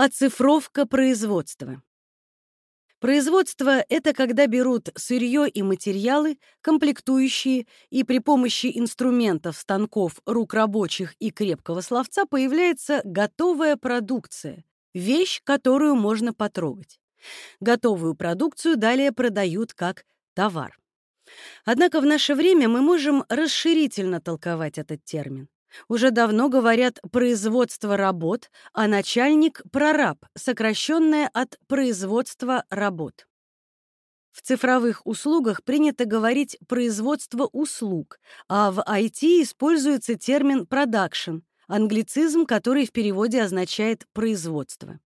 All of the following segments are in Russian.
Оцифровка производства. Производство — это когда берут сырье и материалы, комплектующие, и при помощи инструментов, станков, рук рабочих и крепкого словца появляется готовая продукция, вещь, которую можно потрогать. Готовую продукцию далее продают как товар. Однако в наше время мы можем расширительно толковать этот термин. Уже давно говорят «производство работ», а начальник — прораб, сокращенное от «производства работ». В цифровых услугах принято говорить «производство услуг», а в IT используется термин «продакшн», англицизм, который в переводе означает «производство».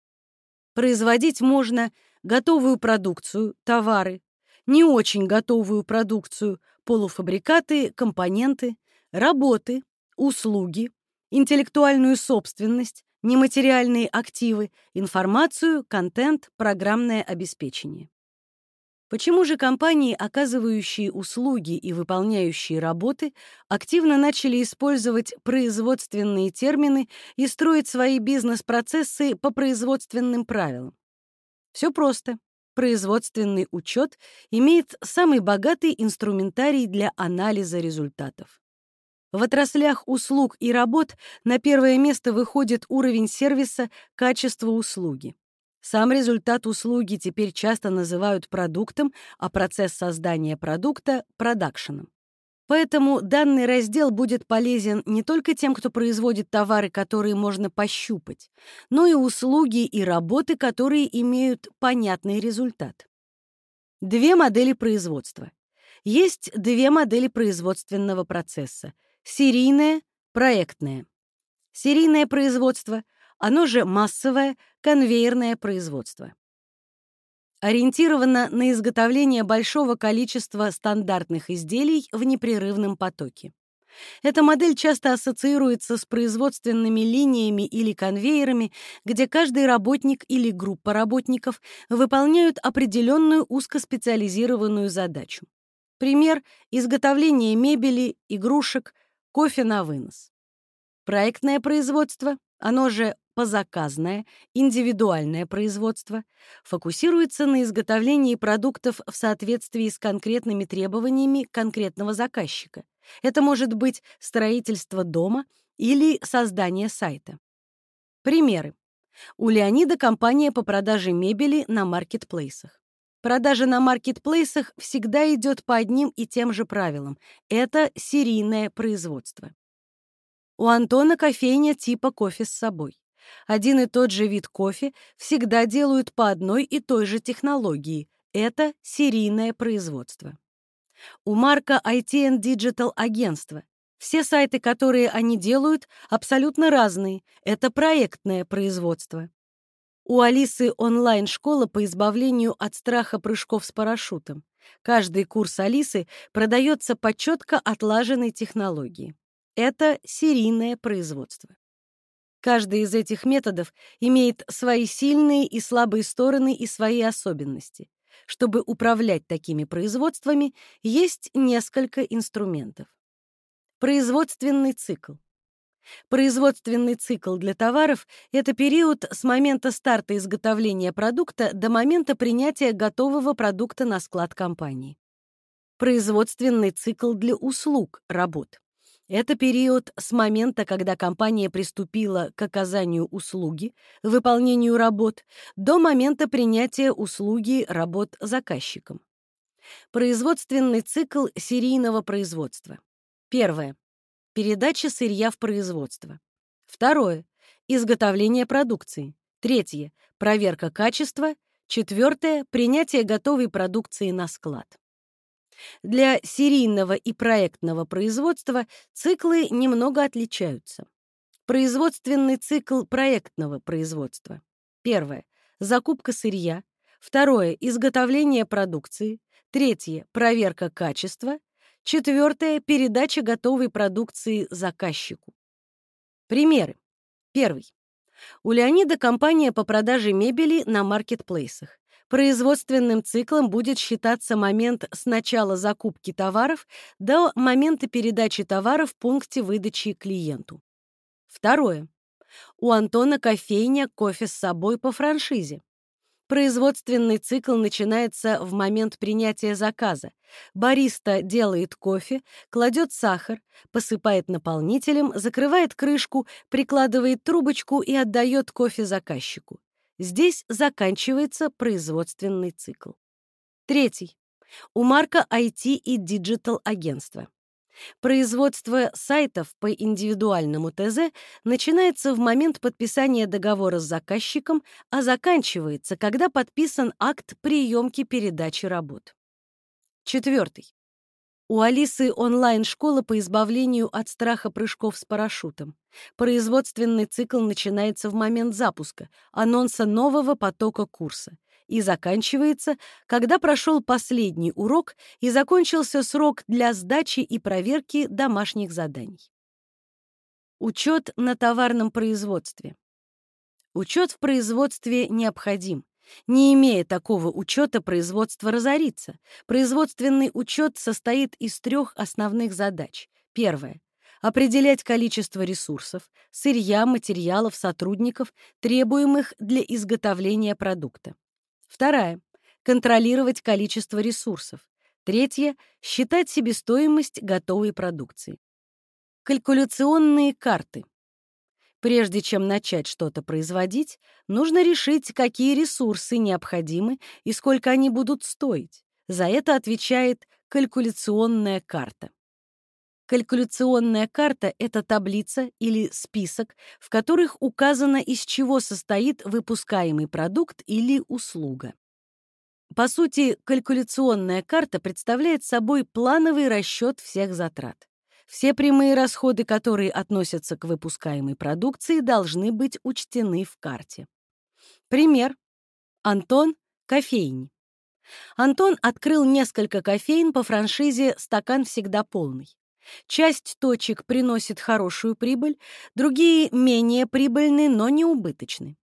Производить можно готовую продукцию, товары, не очень готовую продукцию, полуфабрикаты, компоненты, работы, услуги, интеллектуальную собственность, нематериальные активы, информацию, контент, программное обеспечение. Почему же компании, оказывающие услуги и выполняющие работы, активно начали использовать производственные термины и строить свои бизнес-процессы по производственным правилам? Все просто. Производственный учет имеет самый богатый инструментарий для анализа результатов. В отраслях услуг и работ на первое место выходит уровень сервиса, качество услуги. Сам результат услуги теперь часто называют продуктом, а процесс создания продукта — продакшеном. Поэтому данный раздел будет полезен не только тем, кто производит товары, которые можно пощупать, но и услуги и работы, которые имеют понятный результат. Две модели производства. Есть две модели производственного процесса — серийное, проектное. Серийное производство, оно же массовое, конвейерное производство. Ориентировано на изготовление большого количества стандартных изделий в непрерывном потоке. Эта модель часто ассоциируется с производственными линиями или конвейерами, где каждый работник или группа работников выполняют определенную узкоспециализированную задачу. Пример — изготовление мебели, игрушек, кофе на вынос. Проектное производство, оно же позаказное, индивидуальное производство, фокусируется на изготовлении продуктов в соответствии с конкретными требованиями конкретного заказчика. Это может быть строительство дома или создание сайта. Примеры. У Леонида компания по продаже мебели на маркетплейсах. Продажа на маркетплейсах всегда идет по одним и тем же правилам. Это серийное производство. У Антона кофейня типа кофе с собой. Один и тот же вид кофе всегда делают по одной и той же технологии. Это серийное производство. У Марка IT and Digital агентство. Все сайты, которые они делают, абсолютно разные. Это проектное производство. У Алисы онлайн-школа по избавлению от страха прыжков с парашютом. Каждый курс Алисы продается по четко отлаженной технологии. Это серийное производство. Каждый из этих методов имеет свои сильные и слабые стороны и свои особенности. Чтобы управлять такими производствами, есть несколько инструментов. Производственный цикл. Производственный цикл для товаров — это период с момента старта изготовления продукта до момента принятия готового продукта на склад компании. Производственный цикл для услуг, работ. Это период с момента, когда компания приступила к оказанию услуги, выполнению работ, до момента принятия услуги работ заказчиком. Производственный цикл серийного производства. Первое. Передача сырья в производство. Второе. Изготовление продукции. Третье. Проверка качества. Четвертое. Принятие готовой продукции на склад. Для серийного и проектного производства циклы немного отличаются. Производственный цикл проектного производства. Первое. Закупка сырья. Второе. Изготовление продукции. Третье. Проверка качества. Четвертое — передача готовой продукции заказчику. Примеры. Первый. У Леонида компания по продаже мебели на маркетплейсах. Производственным циклом будет считаться момент с начала закупки товаров до момента передачи товара в пункте выдачи клиенту. Второе. У Антона кофейня кофе с собой по франшизе. Производственный цикл начинается в момент принятия заказа. Бариста делает кофе, кладет сахар, посыпает наполнителем, закрывает крышку, прикладывает трубочку и отдает кофе заказчику. Здесь заканчивается производственный цикл. Третий. У Марка IT и Digital агентства. Производство сайтов по индивидуальному ТЗ начинается в момент подписания договора с заказчиком, а заканчивается, когда подписан акт приемки передачи работ. Четвертый. У Алисы онлайн-школа по избавлению от страха прыжков с парашютом. Производственный цикл начинается в момент запуска, анонса нового потока курса и заканчивается, когда прошел последний урок и закончился срок для сдачи и проверки домашних заданий. Учет на товарном производстве. Учет в производстве необходим. Не имея такого учета, производство разорится. Производственный учет состоит из трех основных задач. Первое определять количество ресурсов, сырья, материалов, сотрудников, требуемых для изготовления продукта. Вторая — контролировать количество ресурсов. Третье — считать себестоимость готовой продукции. Калькуляционные карты. Прежде чем начать что-то производить, нужно решить, какие ресурсы необходимы и сколько они будут стоить. За это отвечает калькуляционная карта. Калькуляционная карта — это таблица или список, в которых указано, из чего состоит выпускаемый продукт или услуга. По сути, калькуляционная карта представляет собой плановый расчет всех затрат. Все прямые расходы, которые относятся к выпускаемой продукции, должны быть учтены в карте. Пример. Антон — кофейни. Антон открыл несколько кофейн по франшизе «Стакан всегда полный». Часть точек приносит хорошую прибыль, другие менее прибыльны, но не убыточны.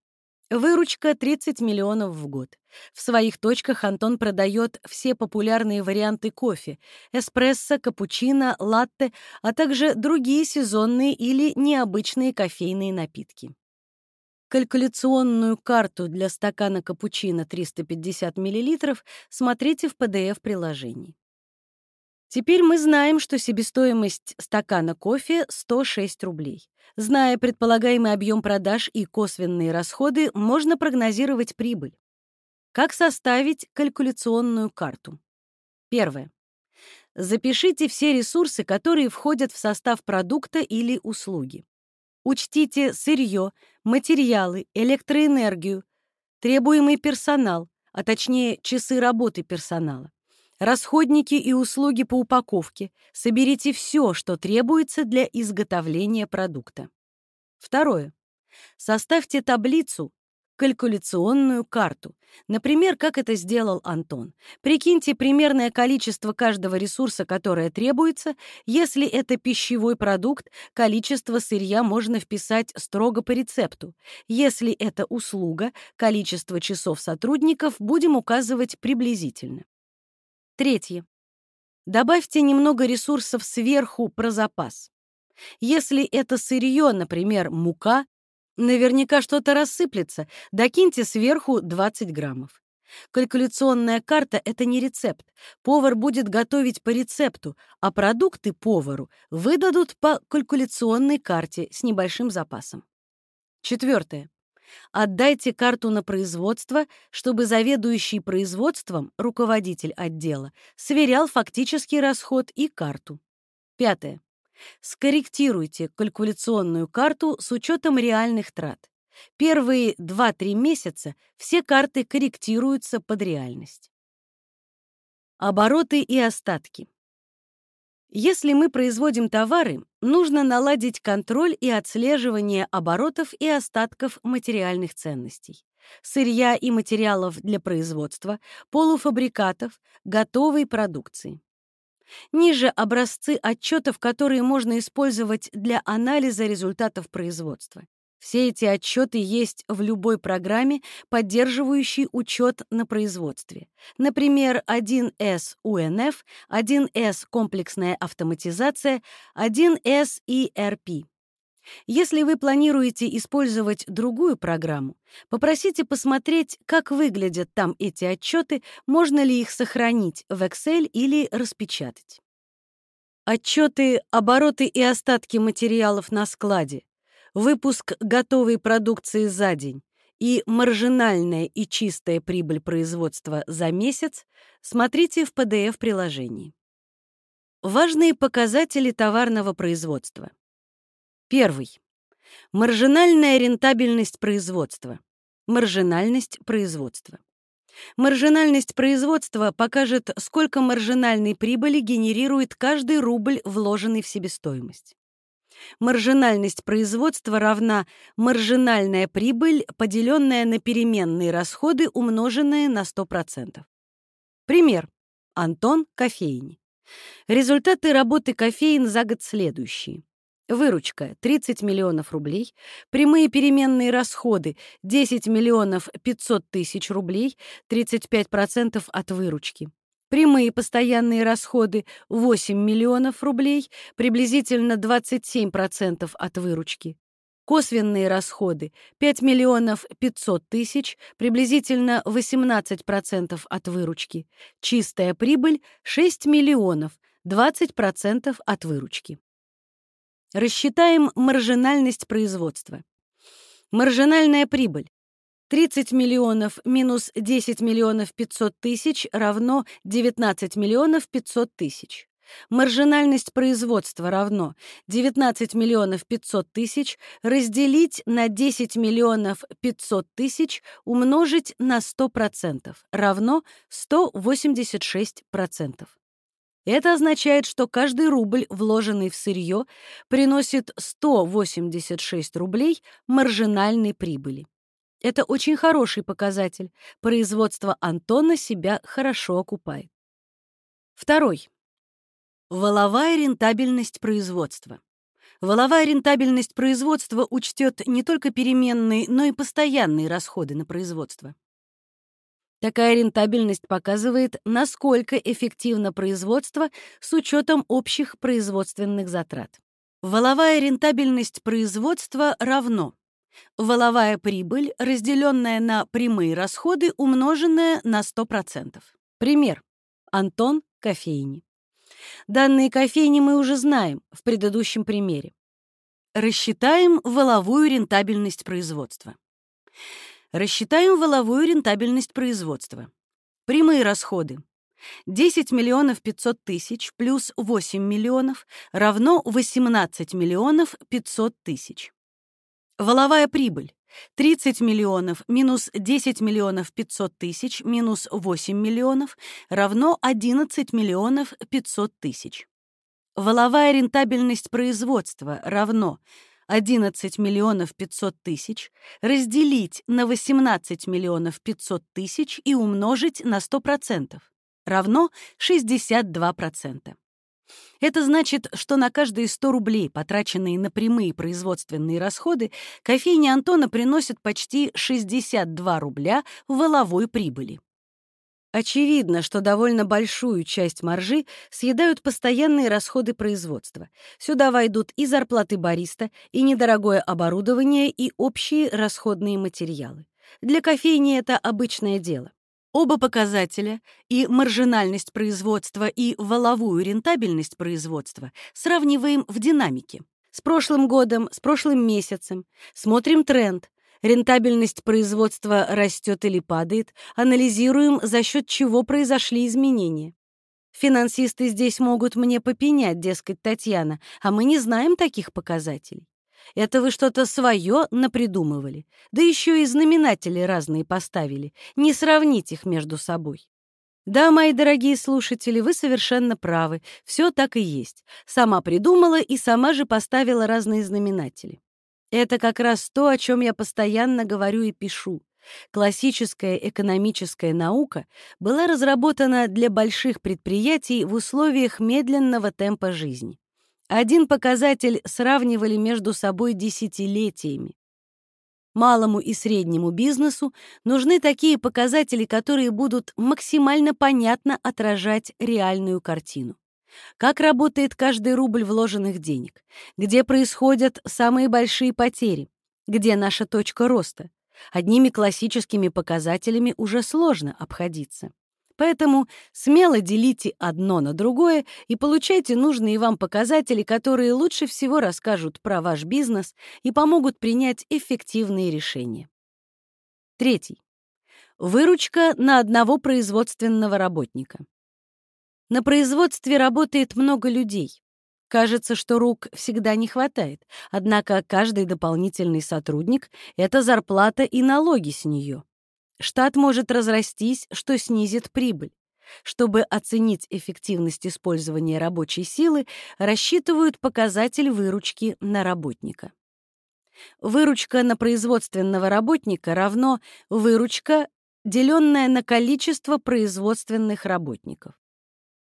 Выручка 30 миллионов в год. В своих точках Антон продает все популярные варианты кофе — эспрессо, капучино, латте, а также другие сезонные или необычные кофейные напитки. Калькуляционную карту для стакана капучино 350 мл смотрите в PDF-приложении. Теперь мы знаем, что себестоимость стакана кофе 106 рублей. Зная предполагаемый объем продаж и косвенные расходы, можно прогнозировать прибыль. Как составить калькуляционную карту? Первое. Запишите все ресурсы, которые входят в состав продукта или услуги. Учтите сырье, материалы, электроэнергию, требуемый персонал, а точнее часы работы персонала расходники и услуги по упаковке. Соберите все, что требуется для изготовления продукта. Второе. Составьте таблицу, калькуляционную карту. Например, как это сделал Антон. Прикиньте примерное количество каждого ресурса, которое требуется. Если это пищевой продукт, количество сырья можно вписать строго по рецепту. Если это услуга, количество часов сотрудников будем указывать приблизительно. Третье. Добавьте немного ресурсов сверху про запас. Если это сырье, например, мука, наверняка что-то рассыплется, докиньте сверху 20 граммов. Калькуляционная карта — это не рецепт. Повар будет готовить по рецепту, а продукты повару выдадут по калькуляционной карте с небольшим запасом. Четвертое. Отдайте карту на производство, чтобы заведующий производством, руководитель отдела, сверял фактический расход и карту. Пятое. Скорректируйте калькуляционную карту с учетом реальных трат. Первые 2-3 месяца все карты корректируются под реальность. Обороты и остатки. Если мы производим товары, нужно наладить контроль и отслеживание оборотов и остатков материальных ценностей, сырья и материалов для производства, полуфабрикатов, готовой продукции. Ниже образцы отчетов, которые можно использовать для анализа результатов производства. Все эти отчеты есть в любой программе, поддерживающей учет на производстве. Например, 1С УНФ, 1С комплексная автоматизация, 1С ERP. Если вы планируете использовать другую программу, попросите посмотреть, как выглядят там эти отчеты, можно ли их сохранить в Excel или распечатать. Отчеты, обороты и остатки материалов на складе, выпуск готовой продукции за день и маржинальная и чистая прибыль производства за месяц смотрите в PDF-приложении. Важные показатели товарного производства. Первый. Маржинальная рентабельность производства. Маржинальность производства. Маржинальность производства покажет, сколько маржинальной прибыли генерирует каждый рубль, вложенный в себестоимость. Маржинальность производства равна маржинальная прибыль, поделенная на переменные расходы, умноженные на 100%. Пример. Антон кофейни. Результаты работы кофеин за год следующие. Выручка — 30 миллионов рублей, прямые переменные расходы — 10 миллионов 500 тысяч рублей, 35% от выручки. Прямые постоянные расходы — 8 миллионов рублей, приблизительно 27% от выручки. Косвенные расходы — 5 миллионов 500 тысяч, приблизительно 18% от выручки. Чистая прибыль — 6 миллионов, 20% от выручки. Рассчитаем маржинальность производства. Маржинальная прибыль. 30 миллионов минус 10 миллионов 500 тысяч равно 19 миллионов 500 тысяч. Маржинальность производства равно 19 миллионов 500 тысяч разделить на 10 миллионов 500 тысяч умножить на 100% равно 186%. Это означает, что каждый рубль, вложенный в сырье, приносит 186 рублей маржинальной прибыли. Это очень хороший показатель. Производство Антона себя хорошо окупает. Второй. Воловая рентабельность производства. Воловая рентабельность производства учтет не только переменные, но и постоянные расходы на производство. Такая рентабельность показывает, насколько эффективно производство с учетом общих производственных затрат. Воловая рентабельность производства равно воловая прибыль, разделенная на прямые расходы, умноженная на 100%. Пример. Антон кофейни. Данные кофейни мы уже знаем в предыдущем примере. Рассчитаем воловую рентабельность производства. Рассчитаем воловую рентабельность производства. Прямые расходы. 10 миллионов 500 тысяч плюс 8 миллионов равно 18 миллионов 500 тысяч. Воловая прибыль. 30 миллионов минус 10 миллионов 500 тысяч минус 8 миллионов равно 11 миллионов 500 тысяч. Воловая рентабельность производства равно 11 миллионов 500 тысяч разделить на 18 миллионов 500 тысяч и умножить на 100%, равно 62%. Это значит, что на каждые 100 рублей, потраченные на прямые производственные расходы, кофейня Антона приносит почти 62 рубля воловой прибыли. Очевидно, что довольно большую часть маржи съедают постоянные расходы производства. Сюда войдут и зарплаты бариста, и недорогое оборудование, и общие расходные материалы. Для кофейни это обычное дело. Оба показателя, и маржинальность производства, и валовую рентабельность производства, сравниваем в динамике. С прошлым годом, с прошлым месяцем. Смотрим тренд. Рентабельность производства растет или падает, анализируем, за счет чего произошли изменения. Финансисты здесь могут мне попенять, дескать, Татьяна, а мы не знаем таких показателей. Это вы что-то свое напридумывали, да еще и знаменатели разные поставили. Не сравнить их между собой. Да, мои дорогие слушатели, вы совершенно правы. Все так и есть. Сама придумала и сама же поставила разные знаменатели. Это как раз то, о чем я постоянно говорю и пишу. Классическая экономическая наука была разработана для больших предприятий в условиях медленного темпа жизни. Один показатель сравнивали между собой десятилетиями. Малому и среднему бизнесу нужны такие показатели, которые будут максимально понятно отражать реальную картину. Как работает каждый рубль вложенных денег? Где происходят самые большие потери? Где наша точка роста? Одними классическими показателями уже сложно обходиться. Поэтому смело делите одно на другое и получайте нужные вам показатели, которые лучше всего расскажут про ваш бизнес и помогут принять эффективные решения. Третий. Выручка на одного производственного работника. На производстве работает много людей. Кажется, что рук всегда не хватает, однако каждый дополнительный сотрудник — это зарплата и налоги с нее. Штат может разрастись, что снизит прибыль. Чтобы оценить эффективность использования рабочей силы, рассчитывают показатель выручки на работника. Выручка на производственного работника равно выручка, деленная на количество производственных работников.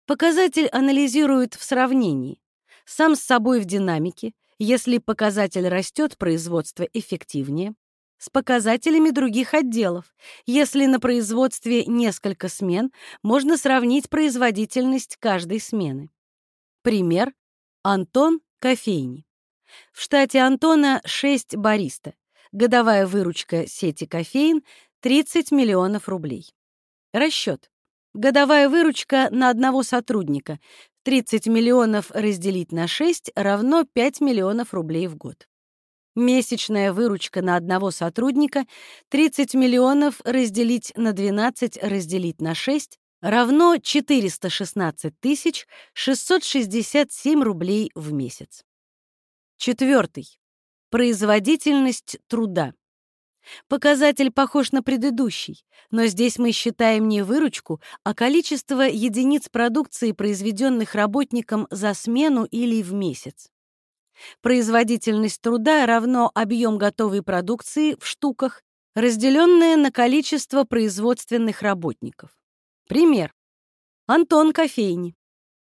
Показатель анализируют в сравнении. Сам с собой в динамике, если показатель растет, производство эффективнее, с показателями других отделов. Если на производстве несколько смен, можно сравнить производительность каждой смены. Пример. Антон кофейни. В штате Антона 6 бариста. Годовая выручка сети кофеин 30 миллионов рублей. Расчет. Годовая выручка на одного сотрудника 30 миллионов разделить на 6 равно 5 миллионов рублей в год. Месячная выручка на одного сотрудника 30 миллионов разделить на 12 разделить на 6 равно 416 667 рублей в месяц. Четвертый. Производительность труда. Показатель похож на предыдущий, но здесь мы считаем не выручку, а количество единиц продукции, произведенных работником за смену или в месяц. Производительность труда равно объем готовой продукции в штуках, разделенное на количество производственных работников. Пример. Антон кофейни.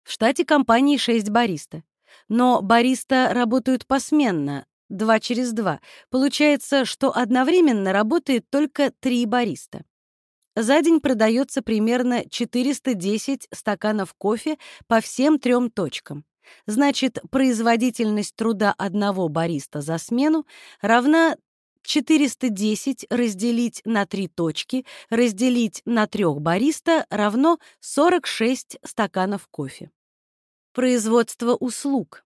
В штате компании 6 бариста. Но бариста работают посменно, два через два. Получается, что одновременно работает только три бариста. За день продается примерно 410 стаканов кофе по всем трем точкам. Значит, производительность труда одного бариста за смену равна 410 разделить на три точки, разделить на трех бариста равно 46 стаканов кофе. Производство услуг.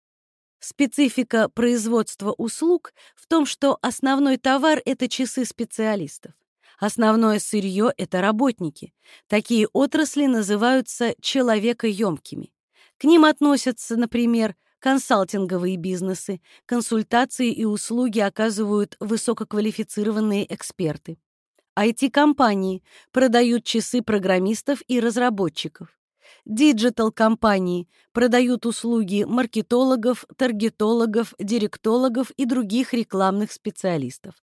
Специфика производства услуг в том, что основной товар — это часы специалистов. Основное сырье — это работники. Такие отрасли называются человекоемкими. К ним относятся, например, консалтинговые бизнесы, консультации и услуги оказывают высококвалифицированные эксперты. IT-компании продают часы программистов и разработчиков. Диджитал-компании продают услуги маркетологов, таргетологов, директологов и других рекламных специалистов.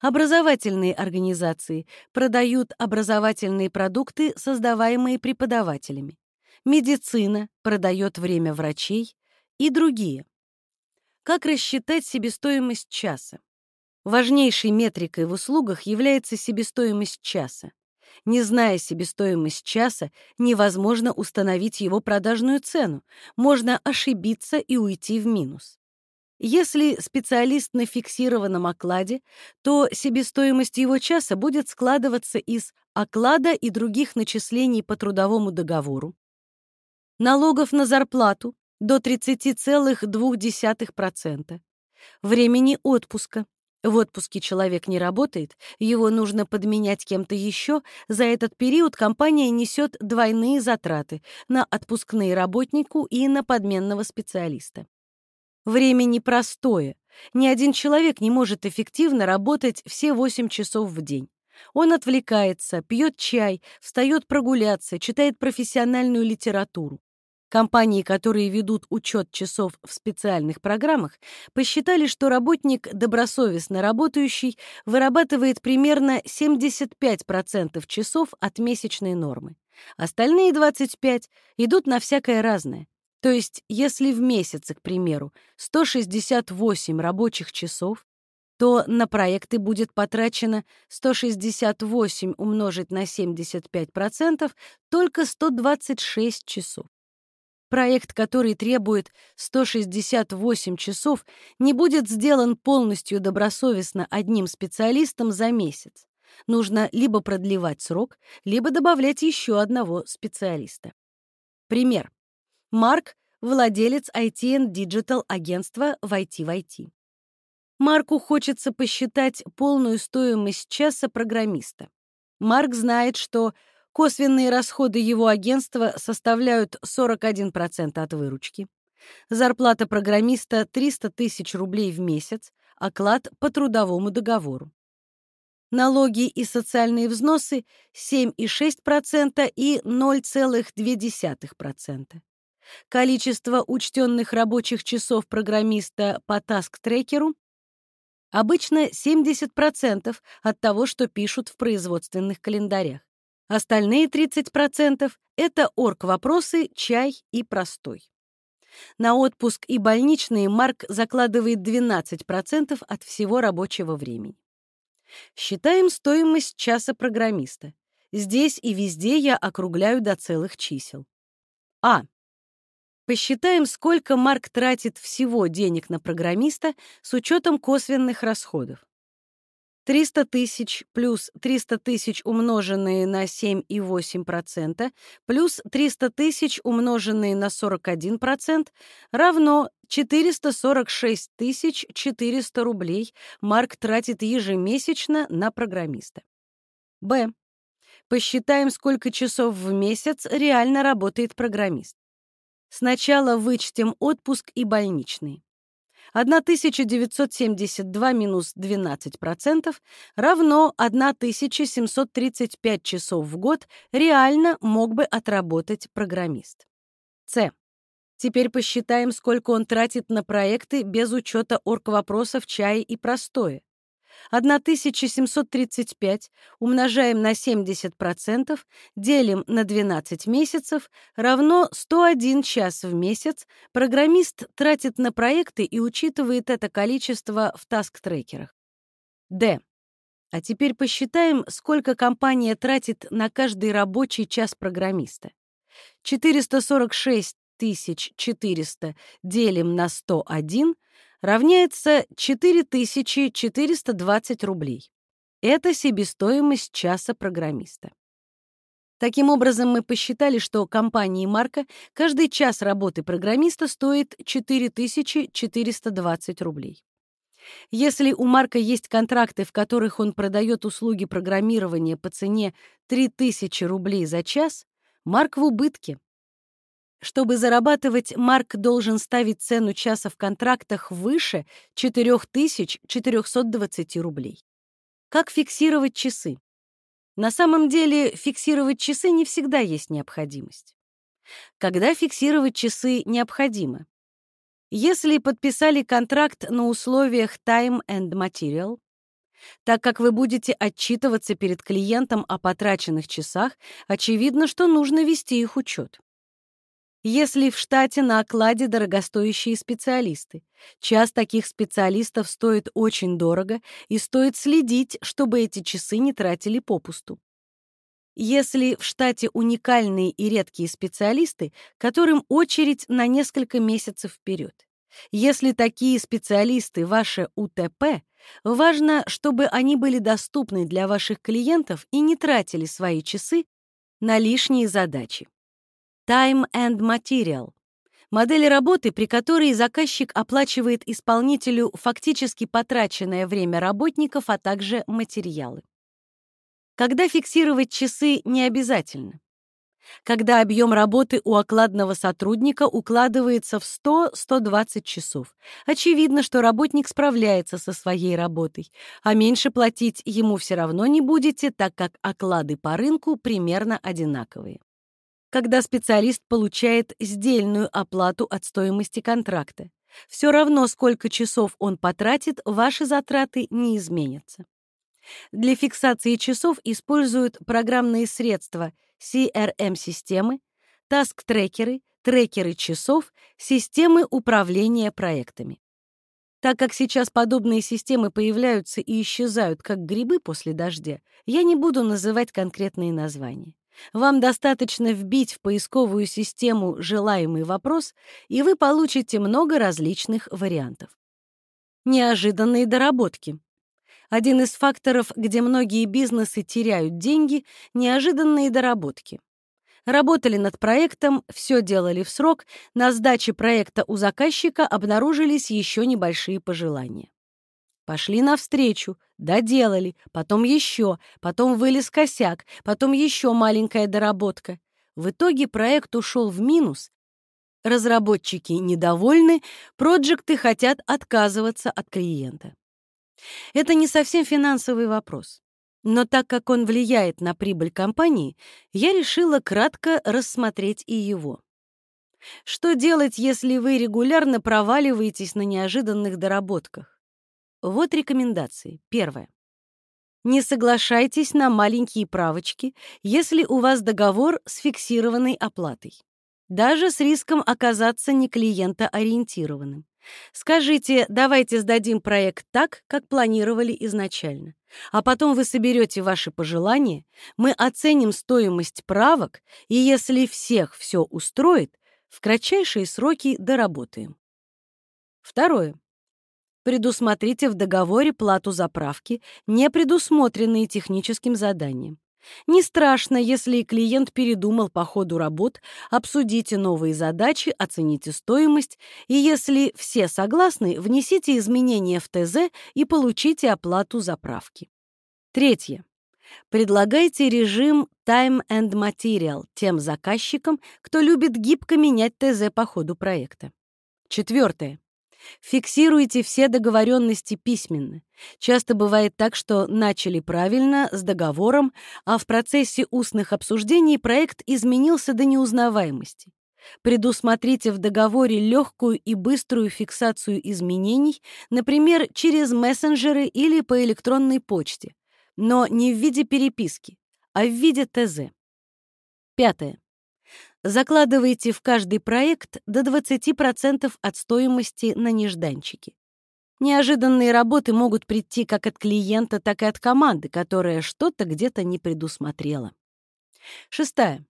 Образовательные организации продают образовательные продукты, создаваемые преподавателями медицина продает время врачей и другие. Как рассчитать себестоимость часа? Важнейшей метрикой в услугах является себестоимость часа. Не зная себестоимость часа, невозможно установить его продажную цену, можно ошибиться и уйти в минус. Если специалист на фиксированном окладе, то себестоимость его часа будет складываться из оклада и других начислений по трудовому договору, налогов на зарплату до 30,2%, времени отпуска. В отпуске человек не работает, его нужно подменять кем-то еще. За этот период компания несет двойные затраты на отпускные работнику и на подменного специалиста. Время непростое. Ни один человек не может эффективно работать все 8 часов в день. Он отвлекается, пьет чай, встает прогуляться, читает профессиональную литературу. Компании, которые ведут учет часов в специальных программах, посчитали, что работник, добросовестно работающий, вырабатывает примерно 75% часов от месячной нормы. Остальные 25 идут на всякое разное. То есть, если в месяце, к примеру, 168 рабочих часов, то на проекты будет потрачено 168 умножить на 75% только 126 часов. Проект, который требует 168 часов, не будет сделан полностью добросовестно одним специалистом за месяц. Нужно либо продлевать срок, либо добавлять еще одного специалиста. Пример. Марк — владелец IT Digital агентства в IT в IT. Марку хочется посчитать полную стоимость часа программиста. Марк знает, что косвенные расходы его агентства составляют 41% от выручки. Зарплата программиста — 300 тысяч рублей в месяц, оклад по трудовому договору. Налоги и социальные взносы 7,6% и 0,2%. Количество учтенных рабочих часов программиста по таск-трекеру обычно 70% от того, что пишут в производственных календарях. Остальные 30% — это орг-вопросы, чай и простой. На отпуск и больничные Марк закладывает 12% от всего рабочего времени. Считаем стоимость часа программиста. Здесь и везде я округляю до целых чисел. А. Посчитаем, сколько Марк тратит всего денег на программиста с учетом косвенных расходов. 300 тысяч плюс 300 тысяч умноженные на 7,8% плюс 300 тысяч умноженные на 41% равно 446 тысяч 400 рублей Марк тратит ежемесячно на программиста. Б. Посчитаем, сколько часов в месяц реально работает программист. Сначала вычтем отпуск и больничный. 1972 минус 12% равно 1735 часов в год реально мог бы отработать программист. С. Теперь посчитаем, сколько он тратит на проекты без учета орг-вопросов чая и простое. 1735 умножаем на 70%, делим на 12 месяцев, равно 101 час в месяц. Программист тратит на проекты и учитывает это количество в таск-трекерах. Д. А теперь посчитаем, сколько компания тратит на каждый рабочий час программиста. 446 400 делим на 101 равняется 4420 рублей. Это себестоимость часа программиста. Таким образом, мы посчитали, что компании Марка каждый час работы программиста стоит 4420 рублей. Если у Марка есть контракты, в которых он продает услуги программирования по цене 3000 рублей за час, Марк в убытке. Чтобы зарабатывать, Марк должен ставить цену часа в контрактах выше 4420 рублей. Как фиксировать часы? На самом деле фиксировать часы не всегда есть необходимость. Когда фиксировать часы необходимо? Если подписали контракт на условиях Time and Material, так как вы будете отчитываться перед клиентом о потраченных часах, очевидно, что нужно вести их учет. Если в штате на окладе дорогостоящие специалисты. Час таких специалистов стоит очень дорого, и стоит следить, чтобы эти часы не тратили попусту. Если в штате уникальные и редкие специалисты, которым очередь на несколько месяцев вперед. Если такие специалисты ваше УТП, важно, чтобы они были доступны для ваших клиентов и не тратили свои часы на лишние задачи. Time and Material — модель работы, при которой заказчик оплачивает исполнителю фактически потраченное время работников, а также материалы. Когда фиксировать часы не обязательно. Когда объем работы у окладного сотрудника укладывается в 100-120 часов. Очевидно, что работник справляется со своей работой, а меньше платить ему все равно не будете, так как оклады по рынку примерно одинаковые когда специалист получает сдельную оплату от стоимости контракта. Все равно, сколько часов он потратит, ваши затраты не изменятся. Для фиксации часов используют программные средства CRM-системы, таск-трекеры, трекеры часов, системы управления проектами. Так как сейчас подобные системы появляются и исчезают, как грибы после дождя, я не буду называть конкретные названия. Вам достаточно вбить в поисковую систему желаемый вопрос, и вы получите много различных вариантов. Неожиданные доработки. Один из факторов, где многие бизнесы теряют деньги — неожиданные доработки. Работали над проектом, все делали в срок, на сдаче проекта у заказчика обнаружились еще небольшие пожелания. Пошли навстречу, доделали, потом еще, потом вылез косяк, потом еще маленькая доработка. В итоге проект ушел в минус. Разработчики недовольны, проекты хотят отказываться от клиента. Это не совсем финансовый вопрос. Но так как он влияет на прибыль компании, я решила кратко рассмотреть и его. Что делать, если вы регулярно проваливаетесь на неожиданных доработках? Вот рекомендации. Первое. Не соглашайтесь на маленькие правочки, если у вас договор с фиксированной оплатой. Даже с риском оказаться не клиентоориентированным. Скажите, давайте сдадим проект так, как планировали изначально. А потом вы соберете ваши пожелания, мы оценим стоимость правок, и если всех все устроит, в кратчайшие сроки доработаем. Второе. Предусмотрите в договоре плату заправки, не предусмотренные техническим заданием. Не страшно, если клиент передумал по ходу работ, обсудите новые задачи, оцените стоимость, и если все согласны, внесите изменения в ТЗ и получите оплату заправки. Третье. Предлагайте режим Time and Material тем заказчикам, кто любит гибко менять ТЗ по ходу проекта. Четвертое. Фиксируйте все договоренности письменно. Часто бывает так, что начали правильно, с договором, а в процессе устных обсуждений проект изменился до неузнаваемости. Предусмотрите в договоре легкую и быструю фиксацию изменений, например, через мессенджеры или по электронной почте, но не в виде переписки, а в виде ТЗ. Пятое. Закладывайте в каждый проект до 20% от стоимости на нежданчики. Неожиданные работы могут прийти как от клиента, так и от команды, которая что-то где-то не предусмотрела. Шестая.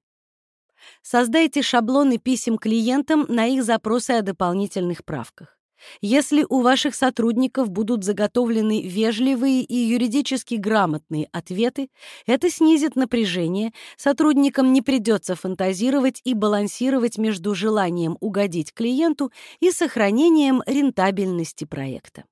Создайте шаблоны писем клиентам на их запросы о дополнительных правках. Если у ваших сотрудников будут заготовлены вежливые и юридически грамотные ответы, это снизит напряжение, сотрудникам не придется фантазировать и балансировать между желанием угодить клиенту и сохранением рентабельности проекта.